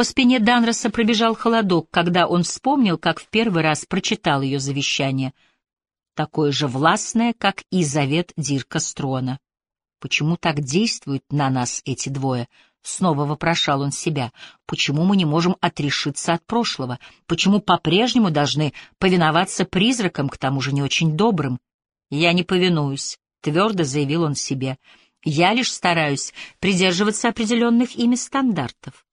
По спине Данроса пробежал холодок, когда он вспомнил, как в первый раз прочитал ее завещание, такое же властное, как и завет Дирка Строна. Почему так действуют на нас эти двое? Снова вопрошал он себя. Почему мы не можем отрешиться от прошлого? Почему по-прежнему должны повиноваться призракам, к тому же не очень добрым? Я не повинуюсь, твердо заявил он себе. Я лишь стараюсь придерживаться определенных ими стандартов.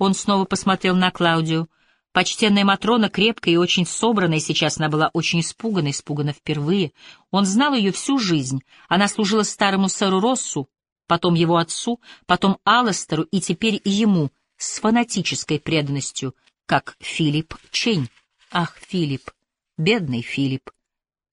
Он снова посмотрел на Клаудию. Почтенная Матрона, крепкая и очень собранная, сейчас она была очень испугана, испугана впервые. Он знал ее всю жизнь. Она служила старому сэру Россу, потом его отцу, потом Алластеру и теперь ему с фанатической преданностью, как Филипп Чень. Ах, Филипп, бедный Филипп.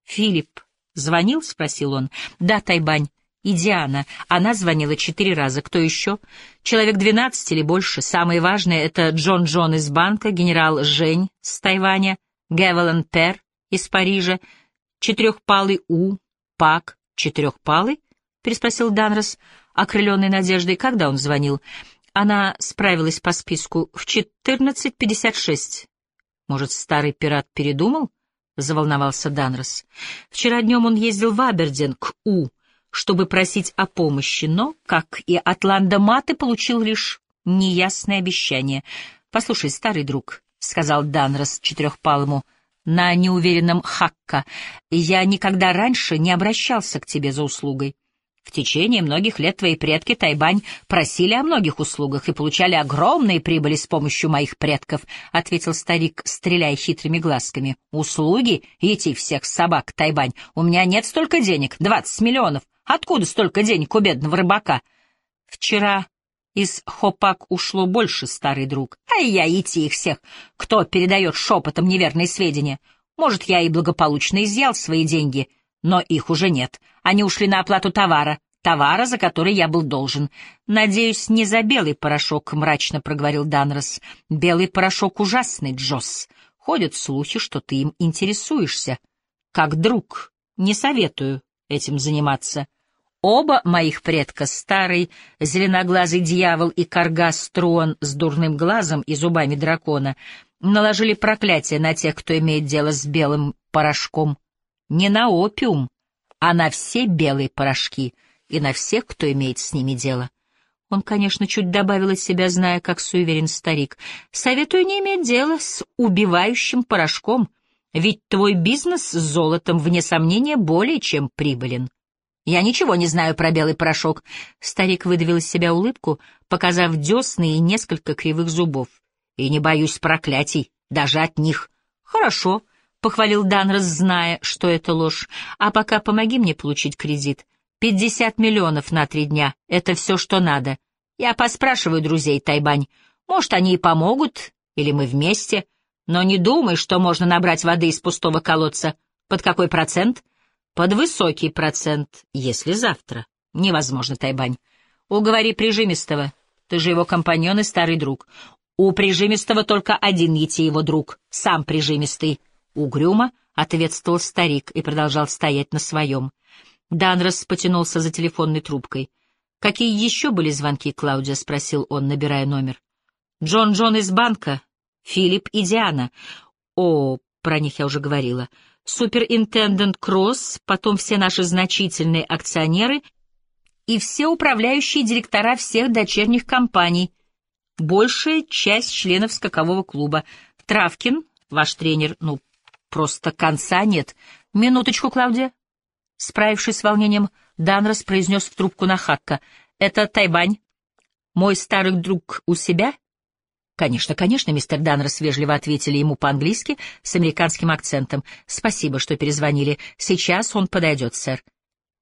Филипп звонил? — спросил он. — Да, Тайбань и Диана. Она звонила четыре раза. Кто еще? Человек двенадцать или больше. Самые важные — это Джон Джон из банка, генерал Жень с Тайваня, Гевелен Пер из Парижа, четырехпалый У, Пак, четырехпалый? — переспросил Данрос, окрыленный надеждой. Когда он звонил? Она справилась по списку в четырнадцать пятьдесят шесть. Может, старый пират передумал? — заволновался Данрос. Вчера днем он ездил в Абердин к У, чтобы просить о помощи, но, как и Атланда Маты, получил лишь неясное обещание. «Послушай, старый друг», — сказал Данрос четырехпалому, на неуверенном Хакка, — «я никогда раньше не обращался к тебе за услугой. В течение многих лет твои предки Тайбань просили о многих услугах и получали огромные прибыли с помощью моих предков, — ответил старик, стреляя хитрыми глазками. — Услуги? Идти всех собак, Тайбань. У меня нет столько денег, двадцать миллионов. Откуда столько денег у бедного рыбака? Вчера из Хопак ушло больше, старый друг. А я идти их всех, кто передает шепотом неверные сведения. Может, я и благополучно изъял свои деньги, но их уже нет. Они ушли на оплату товара, товара, за который я был должен. Надеюсь, не за белый порошок, — мрачно проговорил Данрос. Белый порошок ужасный, Джосс. Ходят слухи, что ты им интересуешься. Как друг, не советую этим заниматься. Оба моих предка, старый зеленоглазый дьявол и карга Строн с дурным глазом и зубами дракона, наложили проклятие на тех, кто имеет дело с белым порошком. Не на опиум, а на все белые порошки и на всех, кто имеет с ними дело. Он, конечно, чуть добавил от себя, зная, как суеверен старик. «Советую не иметь дела с убивающим порошком, ведь твой бизнес с золотом, вне сомнения, более чем прибылен». «Я ничего не знаю про белый порошок». Старик выдавил из себя улыбку, показав десны и несколько кривых зубов. «И не боюсь проклятий, даже от них». «Хорошо», — похвалил Данрос, зная, что это ложь. «А пока помоги мне получить кредит. Пятьдесят миллионов на три дня — это все, что надо. Я поспрашиваю друзей Тайбань. Может, они и помогут, или мы вместе. Но не думай, что можно набрать воды из пустого колодца. Под какой процент?» Под высокий процент, если завтра. Невозможно, Тайбань. Уговори Прижимистого. Ты же его компаньон и старый друг. У Прижимистого только один его друг, сам Прижимистый. Угрюмо ответствовал старик и продолжал стоять на своем. Данрос потянулся за телефонной трубкой. «Какие еще были звонки, Клаудия?» — спросил он, набирая номер. «Джон Джон из банка, Филипп и Диана. О, про них я уже говорила суперинтендент Кросс, потом все наши значительные акционеры и все управляющие директора всех дочерних компаний, большая часть членов скакового клуба. Травкин, ваш тренер, ну, просто конца нет. Минуточку, Клаудия. Справившись с волнением, Данрос произнес в трубку на Хакка. «Это Тайбань. Мой старый друг у себя?» «Конечно, конечно», — мистер Данрос вежливо ответили ему по-английски с американским акцентом. «Спасибо, что перезвонили. Сейчас он подойдет, сэр».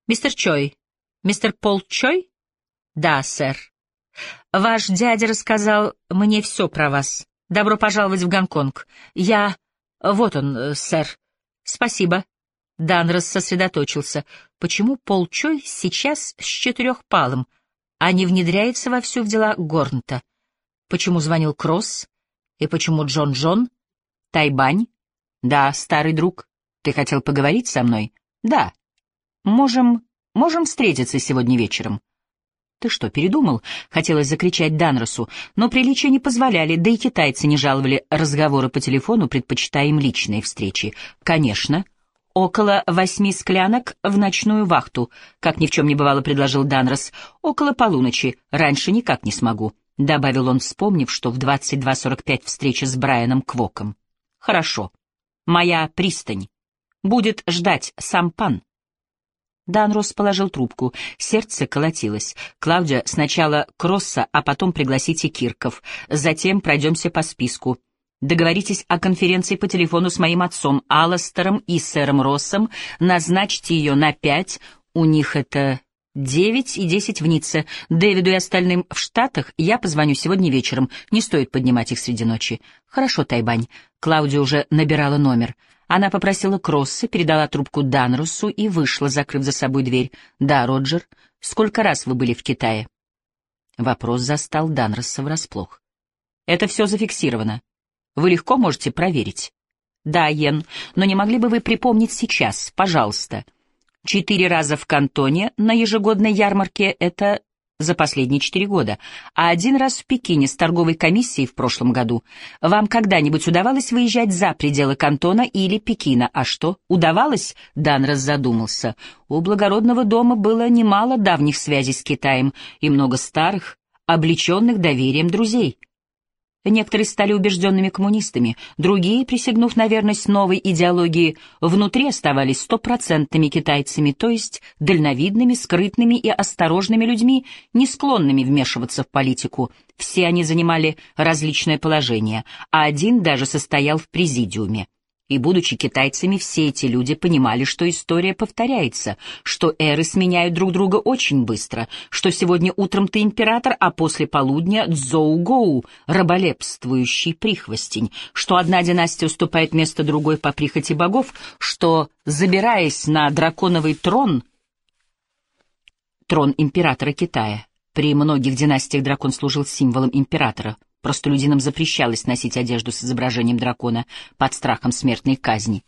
«Мистер Чой? Мистер Пол Чой?» «Да, сэр. Ваш дядя рассказал мне все про вас. Добро пожаловать в Гонконг. Я... Вот он, сэр. Спасибо». Данрос сосредоточился. Почему Пол Чой сейчас с четырехпалым, а не внедряется вовсю в дела Горнта? Почему звонил Кросс? И почему Джон Джон? Тайбань? Да, старый друг. Ты хотел поговорить со мной? Да. Можем... можем встретиться сегодня вечером. «Ты что, передумал?» — хотелось закричать Данросу, но приличия не позволяли, да и китайцы не жаловали разговоры по телефону, предпочитая им личные встречи. «Конечно. Около восьми склянок в ночную вахту», — как ни в чем не бывало, предложил Данрос. «Около полуночи. Раньше никак не смогу», — добавил он, вспомнив, что в 22.45 встреча с Брайаном Квоком. «Хорошо. Моя пристань. Будет ждать сам пан». Данрос положил трубку. Сердце колотилось. «Клаудия, сначала Кросса, а потом пригласите Кирков. Затем пройдемся по списку. Договоритесь о конференции по телефону с моим отцом Алластером и сэром Россом. Назначьте ее на пять. У них это девять и десять в Ницце. Дэвиду и остальным в Штатах я позвоню сегодня вечером. Не стоит поднимать их среди ночи. Хорошо, Тайбань. Клаудия уже набирала номер. Она попросила Кросса, передала трубку Данрусу и вышла, закрыв за собой дверь. «Да, Роджер, сколько раз вы были в Китае?» Вопрос застал Данроса врасплох. «Это все зафиксировано. Вы легко можете проверить». «Да, Йен, но не могли бы вы припомнить сейчас, пожалуйста?» «Четыре раза в Кантоне на ежегодной ярмарке — это за последние четыре года, а один раз в Пекине с торговой комиссией в прошлом году. Вам когда-нибудь удавалось выезжать за пределы Кантона или Пекина? А что, удавалось? Данрос задумался. У благородного дома было немало давних связей с Китаем и много старых, облеченных доверием друзей. Некоторые стали убежденными коммунистами, другие, присягнув на верность новой идеологии, внутри оставались стопроцентными китайцами, то есть дальновидными, скрытными и осторожными людьми, не склонными вмешиваться в политику. Все они занимали различное положение, а один даже состоял в президиуме. И, будучи китайцами, все эти люди понимали, что история повторяется, что эры сменяют друг друга очень быстро, что сегодня утром ты император, а после полудня Цзоу-Гоу, раболепствующий прихвостень, что одна династия уступает место другой по прихоти богов, что, забираясь на драконовый трон, трон императора Китая, при многих династиях дракон служил символом императора, Простолюдинам запрещалось носить одежду с изображением дракона под страхом смертной казни.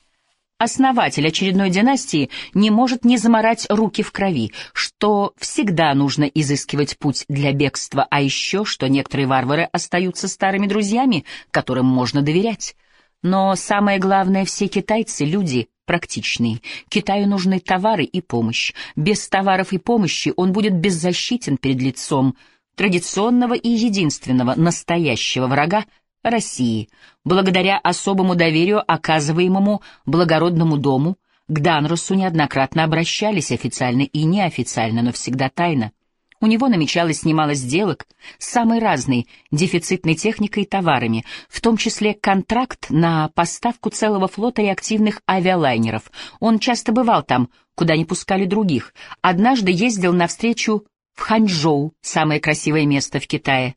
Основатель очередной династии не может не заморать руки в крови, что всегда нужно изыскивать путь для бегства, а еще, что некоторые варвары остаются старыми друзьями, которым можно доверять. Но самое главное, все китайцы — люди практичные. Китаю нужны товары и помощь. Без товаров и помощи он будет беззащитен перед лицом традиционного и единственного настоящего врага России, благодаря особому доверию, оказываемому благородному дому, к Данросу неоднократно обращались официально и неофициально, но всегда тайно. У него намечалось немало сделок с самой разной дефицитной техникой и товарами, в том числе контракт на поставку целого флота реактивных авиалайнеров. Он часто бывал там, куда не пускали других. Однажды ездил навстречу в Ханчжоу, самое красивое место в Китае.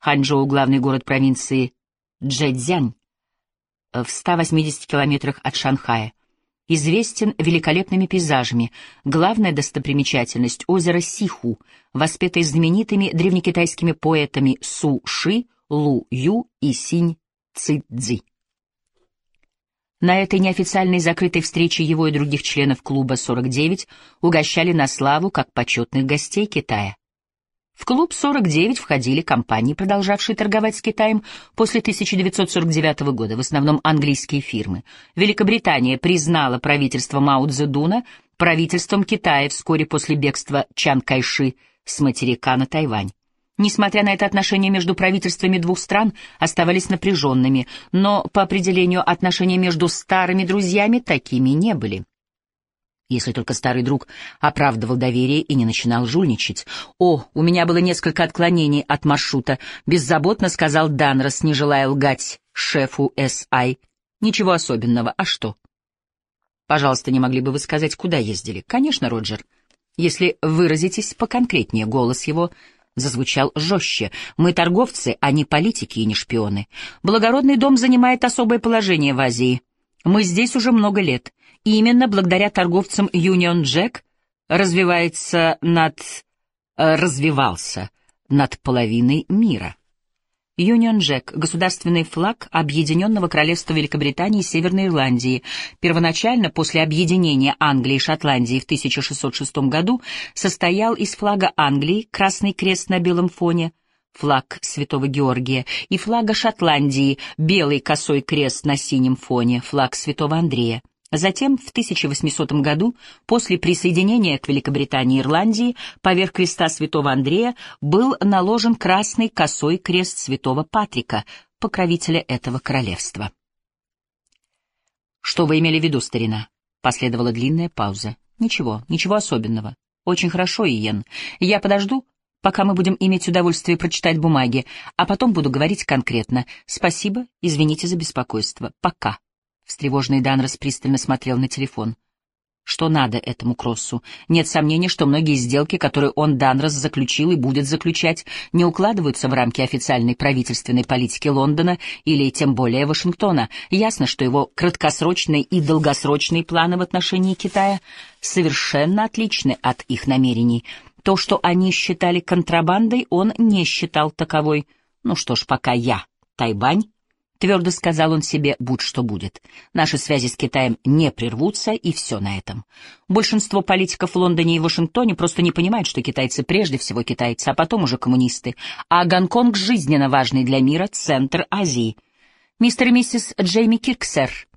Ханчжоу — главный город провинции Джэцзянь, в 180 километрах от Шанхая. Известен великолепными пейзажами. Главная достопримечательность — озеро Сиху, воспетое знаменитыми древнекитайскими поэтами Су Ши, Лу Ю и Синь Цидзи. На этой неофициальной закрытой встрече его и других членов клуба 49 угощали на славу как почетных гостей Китая. В клуб 49 входили компании, продолжавшие торговать с Китаем после 1949 года, в основном английские фирмы. Великобритания признала правительство Мао Цзэдуна правительством Китая вскоре после бегства Чан Кайши с материка на Тайвань. Несмотря на это, отношения между правительствами двух стран оставались напряженными, но по определению отношения между старыми друзьями такими не были. Если только старый друг оправдывал доверие и не начинал жульничать. «О, у меня было несколько отклонений от маршрута», — беззаботно сказал Данрос, не желая лгать шефу С.I. «Ничего особенного. А что?» «Пожалуйста, не могли бы вы сказать, куда ездили?» «Конечно, Роджер. Если выразитесь поконкретнее, голос его зазвучал жестче. «Мы торговцы, а не политики и не шпионы. Благородный дом занимает особое положение в Азии. Мы здесь уже много лет. И именно благодаря торговцам Union Jack развивается над... развивался над половиной мира». Юнион Джек — государственный флаг Объединенного Королевства Великобритании и Северной Ирландии. Первоначально, после объединения Англии и Шотландии в 1606 году, состоял из флага Англии, красный крест на белом фоне, флаг Святого Георгия, и флага Шотландии, белый косой крест на синем фоне, флаг Святого Андрея. Затем, в 1800 году, после присоединения к Великобритании и Ирландии, поверх креста святого Андрея был наложен красный косой крест святого Патрика, покровителя этого королевства. «Что вы имели в виду, старина?» Последовала длинная пауза. «Ничего, ничего особенного. Очень хорошо, Иен. Я подожду, пока мы будем иметь удовольствие прочитать бумаги, а потом буду говорить конкретно. Спасибо, извините за беспокойство. Пока». Встревоженный Данрос пристально смотрел на телефон. Что надо этому Кроссу? Нет сомнений, что многие сделки, которые он, Данрос, заключил и будет заключать, не укладываются в рамки официальной правительственной политики Лондона или тем более Вашингтона. Ясно, что его краткосрочные и долгосрочные планы в отношении Китая совершенно отличны от их намерений. То, что они считали контрабандой, он не считал таковой. Ну что ж, пока я, Тайбань, Твердо сказал он себе, будь что будет. Наши связи с Китаем не прервутся, и все на этом. Большинство политиков в Лондоне и Вашингтоне просто не понимают, что китайцы прежде всего китайцы, а потом уже коммунисты. А Гонконг жизненно важный для мира центр Азии. Мистер и миссис Джейми Кирк, сэр.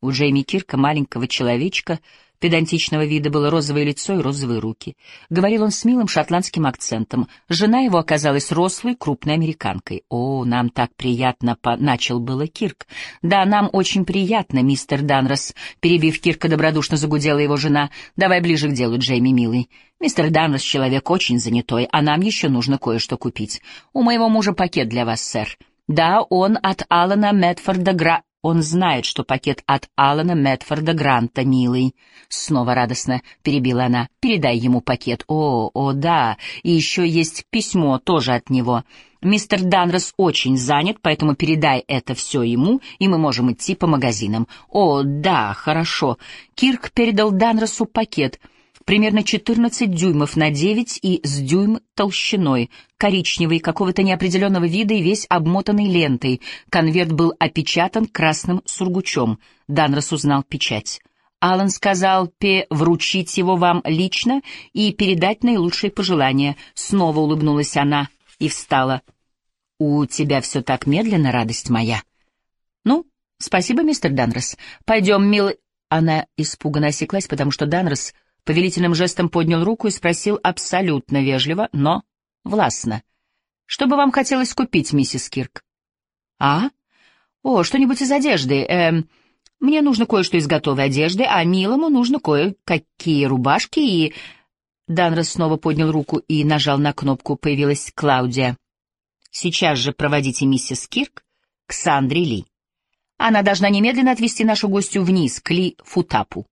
У Джейми Кирка, маленького человечка, Педантичного вида было розовое лицо и розовые руки. Говорил он с милым шотландским акцентом. Жена его оказалась рослой, крупной американкой. «О, нам так приятно!» — начал было Кирк. «Да, нам очень приятно, мистер Данрос», — перебив Кирка, добродушно загудела его жена. «Давай ближе к делу, Джейми, милый. Мистер Данрос человек очень занятой, а нам еще нужно кое-что купить. У моего мужа пакет для вас, сэр». Да, он от Алана Медфорда Гра... Он знает, что пакет от Алана Медфорда Гранта, милый. Снова радостно перебила она. Передай ему пакет. О, о, да. И еще есть письмо тоже от него. Мистер Данрос очень занят, поэтому передай это все ему, и мы можем идти по магазинам. О, да, хорошо. Кирк передал Данросу пакет — примерно 14 дюймов на 9 и с дюйм толщиной, коричневый, какого-то неопределенного вида и весь обмотанный лентой. Конверт был опечатан красным сургучом. Данрос узнал печать. Алан сказал Пе вручить его вам лично и передать наилучшие пожелания. Снова улыбнулась она и встала. «У тебя все так медленно, радость моя». «Ну, спасибо, мистер Данрос. Пойдем, милый...» Она испуганно осеклась, потому что Данрос повелительным жестом поднял руку и спросил абсолютно вежливо, но властно. «Что бы вам хотелось купить, миссис Кирк?» «А? О, что-нибудь из одежды. Эм, мне нужно кое-что из готовой одежды, а милому нужно кое-какие рубашки и...» Данрос снова поднял руку и нажал на кнопку. Появилась Клаудия. «Сейчас же проводите миссис Кирк к Сандре Ли. Она должна немедленно отвезти нашу гостью вниз, к Ли Футапу.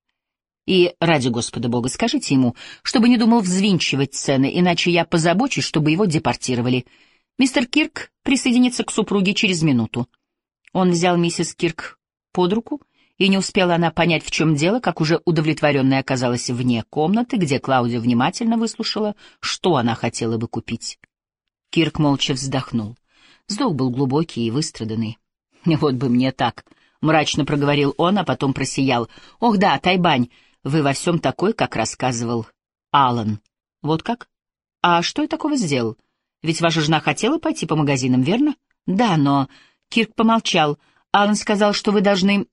И, ради Господа Бога, скажите ему, чтобы не думал взвинчивать цены, иначе я позабочусь, чтобы его депортировали. Мистер Кирк присоединится к супруге через минуту. Он взял миссис Кирк под руку, и не успела она понять, в чем дело, как уже удовлетворенная оказалась вне комнаты, где Клаудия внимательно выслушала, что она хотела бы купить. Кирк молча вздохнул. Вздох был глубокий и выстраданный. «Вот бы мне так!» — мрачно проговорил он, а потом просиял. «Ох да, Тайбань, вы во всем такой, как рассказывал Алан. Вот как? А что я такого сделал? Ведь ваша жена хотела пойти по магазинам, верно? Да, но... Кирк помолчал. Алан сказал, что вы должны...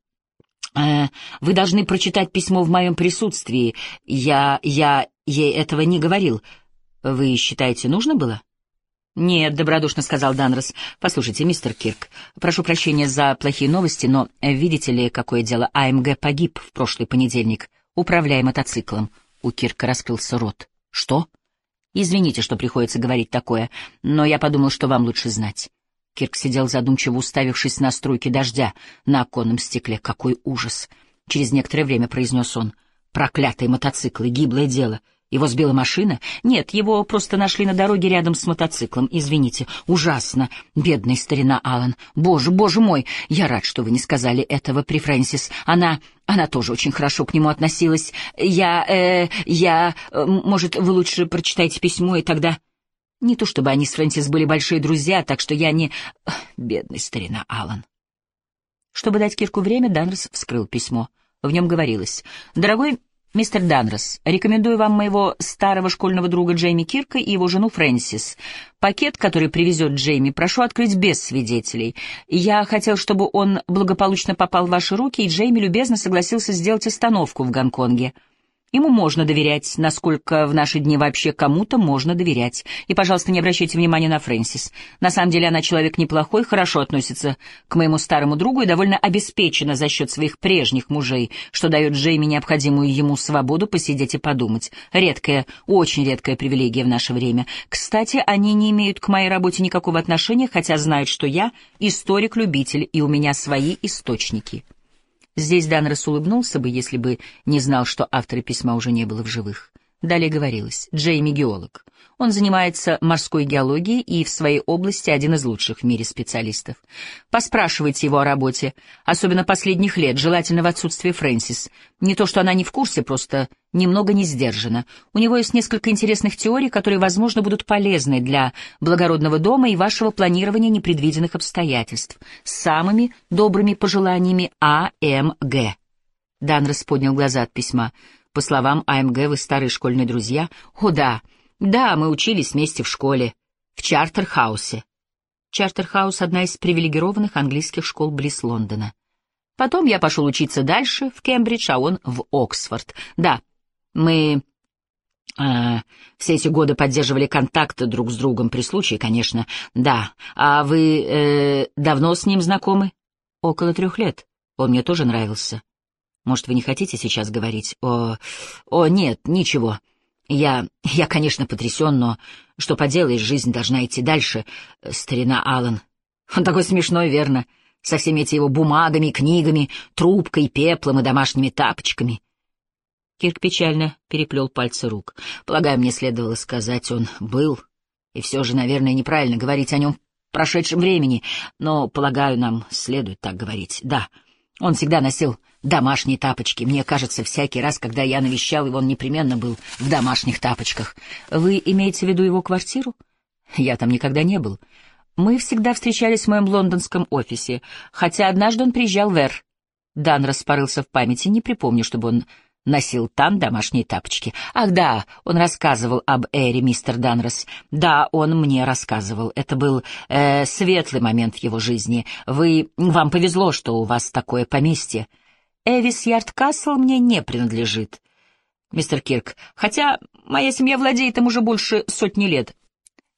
Э, вы должны прочитать письмо в моем присутствии. Я... я ей этого не говорил. Вы считаете, нужно было? «Нет», — добродушно сказал Данрос. «Послушайте, мистер Кирк, прошу прощения за плохие новости, но видите ли, какое дело, АМГ погиб в прошлый понедельник управляя мотоциклом. У Кирка раскрылся рот. «Что?» «Извините, что приходится говорить такое, но я подумал, что вам лучше знать». Кирк сидел задумчиво, уставившись на струйки дождя на оконном стекле. «Какой ужас!» Через некоторое время произнес он. «Проклятые мотоциклы, гиблое дело. Его сбила машина? Нет, его просто нашли на дороге рядом с мотоциклом. Извините, ужасно. Бедный старина Алан. Боже, боже мой, я рад, что вы не сказали этого при Фрэнсис. Она... она тоже очень хорошо к нему относилась. Я... э... я... Может, вы лучше прочитайте письмо, и тогда... Не то чтобы они с Фрэнсис были большие друзья, так что я не... Бедный старина Аллан. Чтобы дать Кирку время, Данрос вскрыл письмо. В нем говорилось «Дорогой «Мистер Данрос, рекомендую вам моего старого школьного друга Джейми Кирка и его жену Фрэнсис. Пакет, который привезет Джейми, прошу открыть без свидетелей. Я хотел, чтобы он благополучно попал в ваши руки, и Джейми любезно согласился сделать остановку в Гонконге». Ему можно доверять, насколько в наши дни вообще кому-то можно доверять. И, пожалуйста, не обращайте внимания на Фрэнсис. На самом деле она человек неплохой, хорошо относится к моему старому другу и довольно обеспечена за счет своих прежних мужей, что дает Джейми необходимую ему свободу посидеть и подумать. Редкая, очень редкая привилегия в наше время. Кстати, они не имеют к моей работе никакого отношения, хотя знают, что я историк-любитель, и у меня свои источники. Здесь Данрос улыбнулся бы, если бы не знал, что автора письма уже не было в живых. Далее говорилось. Джейми — геолог. Он занимается морской геологией и в своей области один из лучших в мире специалистов. Поспрашивайте его о работе, особенно последних лет, желательно в отсутствии Фрэнсис. Не то, что она не в курсе, просто немного не сдержана. У него есть несколько интересных теорий, которые, возможно, будут полезны для благородного дома и вашего планирования непредвиденных обстоятельств. С самыми добрыми пожеланиями А.М.Г. Данрос поднял глаза от письма. По словам АМГ, вы старые школьные друзья? О, да. Да, мы учились вместе в школе. В Чартерхаусе. Чартерхаус — одна из привилегированных английских школ близ Лондона. Потом я пошел учиться дальше, в Кембридж, а он в Оксфорд. Да, мы э, все эти годы поддерживали контакты друг с другом, при случае, конечно. Да. А вы э, давно с ним знакомы? Около трех лет. Он мне тоже нравился. Может, вы не хотите сейчас говорить? О, о, нет, ничего. Я, я, конечно, потрясен, но что поделаешь, жизнь должна идти дальше. Старина Аллан. Он такой смешной, верно? Со всеми этими его бумагами, книгами, трубкой, пеплом и домашними тапочками. Кирк печально переплел пальцы рук. Полагаю, мне следовало сказать, он был. И все же, наверное, неправильно говорить о нем в прошедшем времени, но, полагаю, нам следует так говорить. Да, он всегда носил домашние тапочки. Мне кажется, всякий раз, когда я навещал его, он непременно был в домашних тапочках. Вы имеете в виду его квартиру? Я там никогда не был. Мы всегда встречались в моем лондонском офисе, хотя однажды он приезжал в Эр. Дан распорылся в памяти, не припомню, чтобы он носил там домашние тапочки. Ах да, он рассказывал об Эре, мистер Данрос. Да, он мне рассказывал. Это был э, светлый момент в его жизни. Вы, вам повезло, что у вас такое поместье. Эвис Ярд Касл мне не принадлежит, мистер Кирк, хотя моя семья владеет им уже больше сотни лет.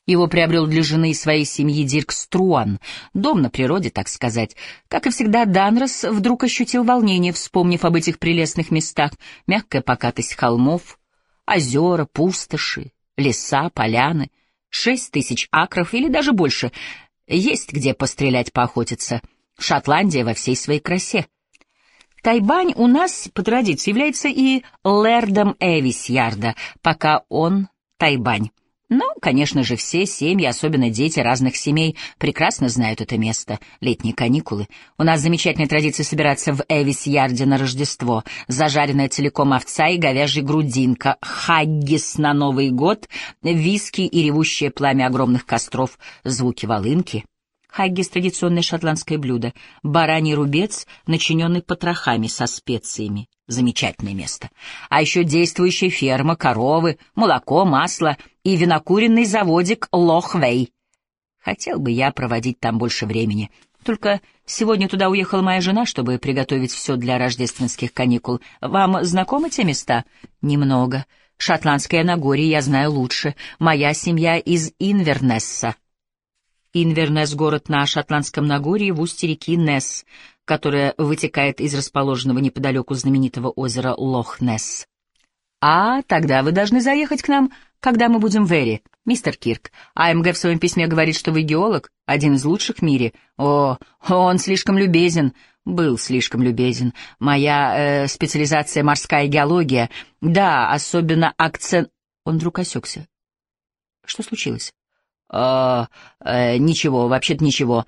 Его приобрел для жены и своей семьи Дирк Струан, дом на природе, так сказать. Как и всегда, Данрос вдруг ощутил волнение, вспомнив об этих прелестных местах. Мягкая покатость холмов, озера, пустоши, леса, поляны, шесть тысяч акров или даже больше. Есть где пострелять, поохотиться. Шотландия во всей своей красе. Тайбань у нас, по традиции, является и лэрдом Эвисьярда, пока он Тайбань. Но, конечно же, все семьи, особенно дети разных семей, прекрасно знают это место. Летние каникулы. У нас замечательная традиция собираться в Эвис-Ярде на Рождество. Зажаренная целиком овца и говяжья грудинка, хаггис на Новый год, виски и ревущее пламя огромных костров, звуки волынки. Хаггис — традиционное шотландское блюдо. Бараний рубец, начиненный потрохами со специями. Замечательное место. А еще действующая ферма, коровы, молоко, масло и винокуренный заводик Лохвей. Хотел бы я проводить там больше времени. Только сегодня туда уехала моя жена, чтобы приготовить все для рождественских каникул. Вам знакомы те места? Немного. Шотландское Нагорье я знаю лучше. Моя семья из Инвернесса. Инвернес — город на Шотландском Нагорье в устье реки Несс, которая вытекает из расположенного неподалеку знаменитого озера Лох-Несс. «А, тогда вы должны заехать к нам, когда мы будем в Эре, мистер Кирк. АМГ в своем письме говорит, что вы геолог, один из лучших в мире. О, он слишком любезен, был слишком любезен. Моя э, специализация — морская геология. Да, особенно акцент...» Он вдруг осекся. «Что случилось?» Э, э, ничего, вообще-то ничего.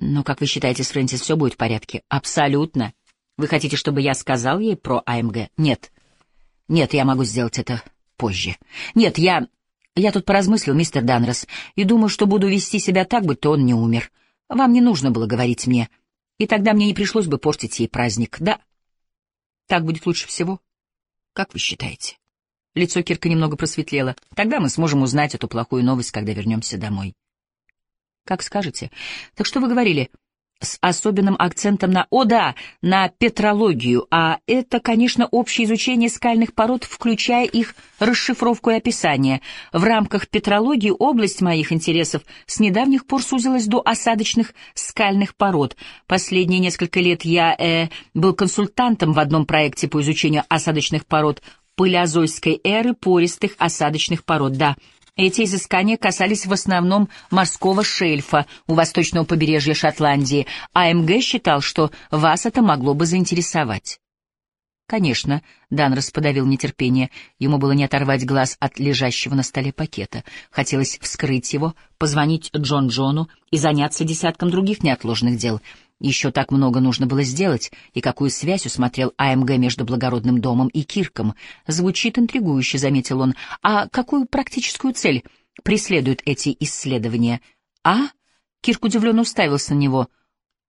Но, как вы считаете, с Фрэнсис все будет в порядке? Абсолютно. Вы хотите, чтобы я сказал ей про АМГ? Нет. Нет, я могу сделать это позже. Нет, я... Я тут поразмыслил, мистер Данрос, и думаю, что буду вести себя так, будто он не умер. Вам не нужно было говорить мне, и тогда мне не пришлось бы портить ей праздник, да? Так будет лучше всего. Как вы считаете? Лицо Кирка немного просветлело. Тогда мы сможем узнать эту плохую новость, когда вернемся домой. Как скажете. Так что вы говорили? с особенным акцентом на «О да!» на петрологию, а это, конечно, общее изучение скальных пород, включая их расшифровку и описание. В рамках петрологии область моих интересов с недавних пор сузилась до осадочных скальных пород. Последние несколько лет я э, был консультантом в одном проекте по изучению осадочных пород палеозойской эры пористых осадочных пород, да, эти изыскания касались в основном морского шельфа у восточного побережья Шотландии, а МГ считал, что вас это могло бы заинтересовать. Конечно, Данрос подавил нетерпение. Ему было не оторвать глаз от лежащего на столе пакета. Хотелось вскрыть его, позвонить Джон Джону и заняться десятком других неотложных дел — еще так много нужно было сделать, и какую связь усмотрел АМГ между благородным домом и Кирком. Звучит интригующе, заметил он. А какую практическую цель преследуют эти исследования? А? Кирк удивленно уставился на него.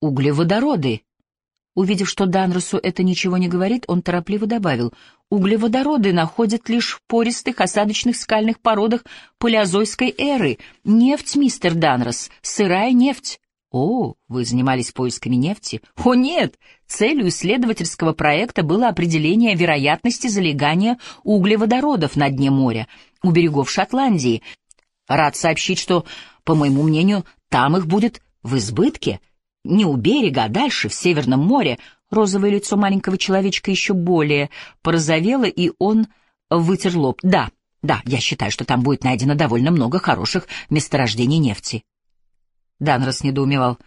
Углеводороды. Увидев, что Данросу это ничего не говорит, он торопливо добавил. Углеводороды находят лишь в пористых осадочных скальных породах палеозойской эры. Нефть, мистер Данрос, сырая нефть. О, вы занимались поисками нефти? О, нет! Целью исследовательского проекта было определение вероятности залегания углеводородов на дне моря у берегов Шотландии. Рад сообщить, что, по моему мнению, там их будет в избытке. Не у берега, а дальше, в Северном море. Розовое лицо маленького человечка еще более порозовело, и он вытер лоб. Да, да, я считаю, что там будет найдено довольно много хороших месторождений нефти. Данрос недоумевал,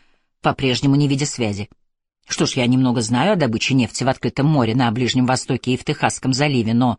по-прежнему не видя связи. Что ж, я немного знаю о добыче нефти в открытом море на Ближнем Востоке и в Техасском заливе, но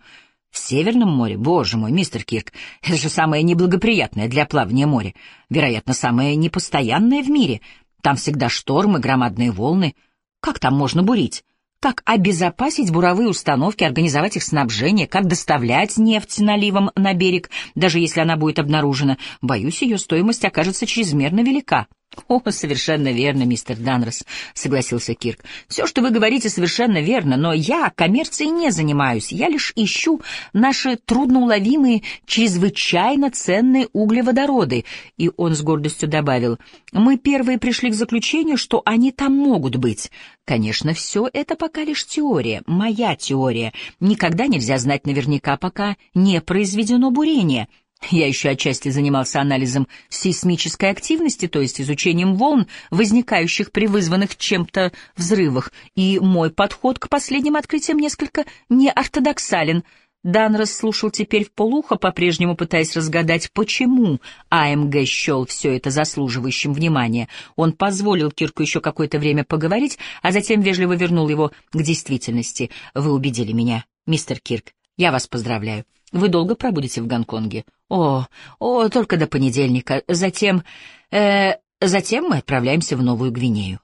в Северном море, боже мой, мистер Кирк, это же самое неблагоприятное для плавания море, вероятно, самое непостоянное в мире. Там всегда штормы, громадные волны. Как там можно бурить? Как обезопасить буровые установки, организовать их снабжение, как доставлять нефть наливом на берег, даже если она будет обнаружена. Боюсь, ее стоимость окажется чрезмерно велика. «О, совершенно верно, мистер Данрос», — согласился Кирк. «Все, что вы говорите, совершенно верно, но я коммерцией не занимаюсь. Я лишь ищу наши трудноуловимые, чрезвычайно ценные углеводороды». И он с гордостью добавил, «Мы первые пришли к заключению, что они там могут быть. Конечно, все это пока лишь теория, моя теория. Никогда нельзя знать наверняка, пока не произведено бурение». Я еще отчасти занимался анализом сейсмической активности, то есть изучением волн, возникающих при вызванных чем-то взрывах, и мой подход к последним открытиям несколько неортодоксален. Дан расслушал теперь в полухо, по-прежнему пытаясь разгадать, почему АМГ счел все это заслуживающим внимания. Он позволил Кирку еще какое-то время поговорить, а затем вежливо вернул его к действительности. «Вы убедили меня, мистер Кирк. Я вас поздравляю. Вы долго пробудете в Гонконге? О, о, только до понедельника. Затем, э, затем мы отправляемся в Новую Гвинею.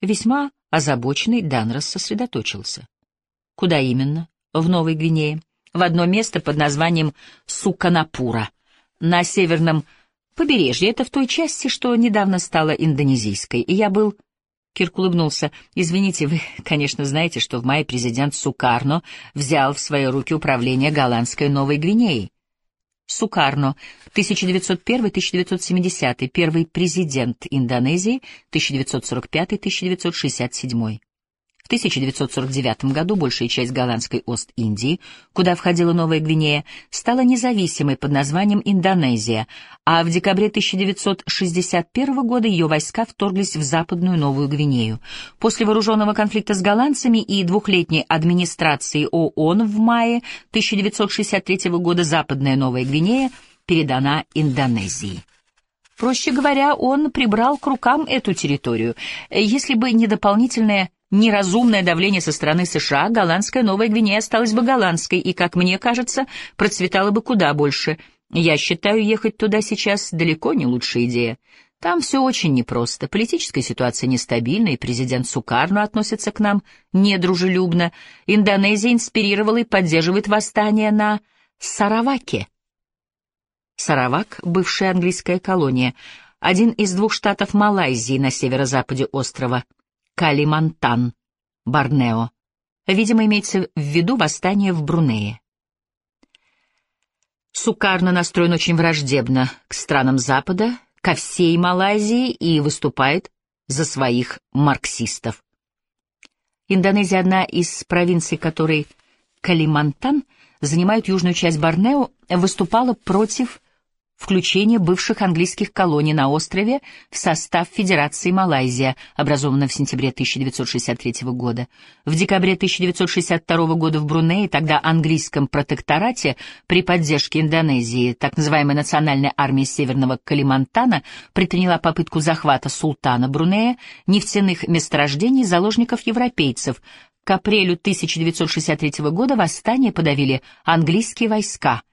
Весьма озабоченный Данрос сосредоточился. Куда именно? В Новой Гвинее. В одно место под названием Суканапура. На северном побережье. Это в той части, что недавно стала индонезийской. И я был Кирк улыбнулся. «Извините, вы, конечно, знаете, что в мае президент Сукарно взял в свои руки управление голландской Новой Гвинеей. Сукарно, 1901-1970, первый президент Индонезии, 1945-1967. В 1949 году большая часть голландской Ост-Индии, куда входила Новая Гвинея, стала независимой под названием Индонезия, а в декабре 1961 года ее войска вторглись в Западную Новую Гвинею. После вооруженного конфликта с голландцами и двухлетней администрации ООН в мае 1963 года Западная Новая Гвинея передана Индонезии. Проще говоря, он прибрал к рукам эту территорию. Если бы не дополнительное неразумное давление со стороны США, голландская Новая Гвинея осталась бы голландской и, как мне кажется, процветала бы куда больше. Я считаю, ехать туда сейчас далеко не лучшая идея. Там все очень непросто, политическая ситуация нестабильна, и президент Сукарно относится к нам недружелюбно. Индонезия инспирировала и поддерживает восстание на Сараваке. Саравак — бывшая английская колония, один из двух штатов Малайзии на северо-западе острова, Калимантан, Борнео. Видимо, имеется в виду восстание в Брунее. Сукарно настроен очень враждебно к странам Запада, ко всей Малайзии и выступает за своих марксистов. Индонезия — одна из провинций, которой Калимантан занимает южную часть Борнео, выступала против включение бывших английских колоний на острове в состав Федерации Малайзия, образованной в сентябре 1963 года. В декабре 1962 года в Брунее, тогда английском протекторате, при поддержке Индонезии, так называемая Национальная армия Северного Калимантана предприняла попытку захвата султана Брунея, нефтяных месторождений заложников европейцев. К апрелю 1963 года восстание подавили английские войска —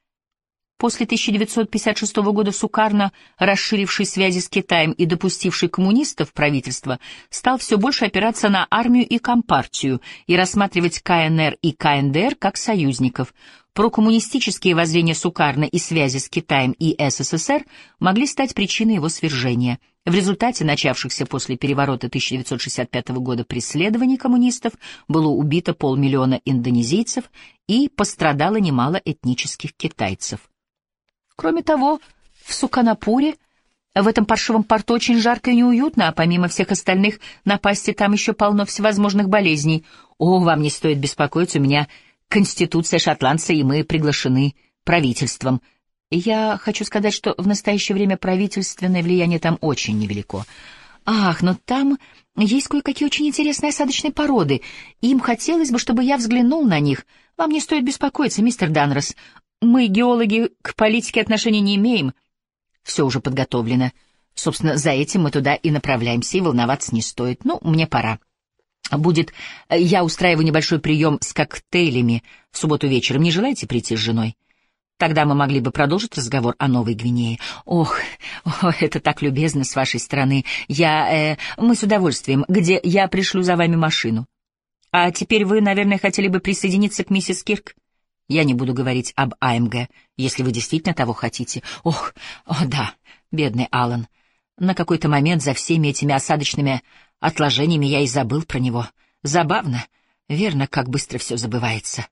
После 1956 года Сукарно, расширивший связи с Китаем и допустивший коммунистов в правительство, стал все больше опираться на армию и компартию и рассматривать КНР и КНДР как союзников. Прокоммунистические воззрения Сукарно и связи с Китаем и СССР могли стать причиной его свержения. В результате начавшихся после переворота 1965 года преследований коммунистов было убито полмиллиона индонезийцев и пострадало немало этнических китайцев. Кроме того, в Суканапуре, в этом паршивом порту очень жарко и неуютно, а помимо всех остальных напасти там еще полно всевозможных болезней. О, вам не стоит беспокоиться, у меня конституция шотландца, и мы приглашены правительством. Я хочу сказать, что в настоящее время правительственное влияние там очень невелико. Ах, но там есть кое-какие очень интересные осадочные породы. Им хотелось бы, чтобы я взглянул на них. Вам не стоит беспокоиться, мистер Данрос. Мы, геологи, к политике отношения не имеем. Все уже подготовлено. Собственно, за этим мы туда и направляемся, и волноваться не стоит. Ну, мне пора. Будет... Я устраиваю небольшой прием с коктейлями в субботу вечером. Не желаете прийти с женой? Тогда мы могли бы продолжить разговор о Новой Гвинее. Ох, о, это так любезно с вашей стороны. Я... Э, мы с удовольствием. Где я пришлю за вами машину. А теперь вы, наверное, хотели бы присоединиться к миссис Кирк? Я не буду говорить об АМГ, если вы действительно того хотите. Ох, о да, бедный Алан. На какой-то момент за всеми этими осадочными отложениями я и забыл про него. Забавно, верно, как быстро все забывается.